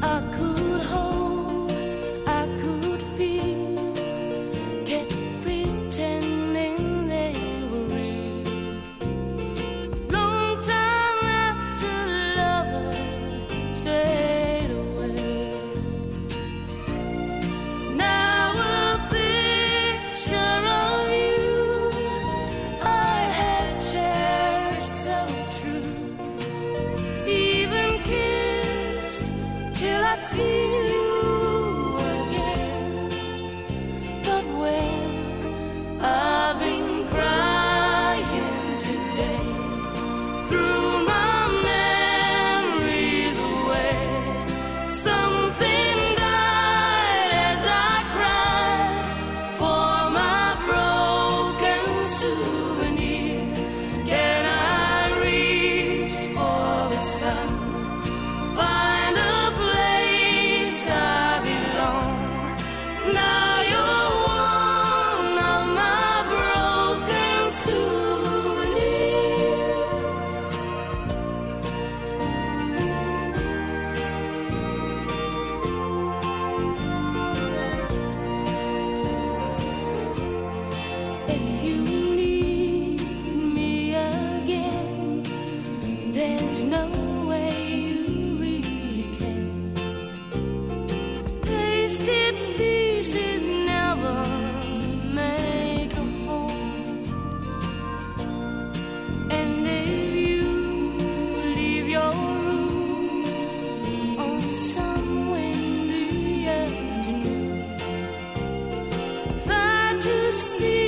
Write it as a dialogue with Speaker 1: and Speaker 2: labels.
Speaker 1: aku till I see you. Some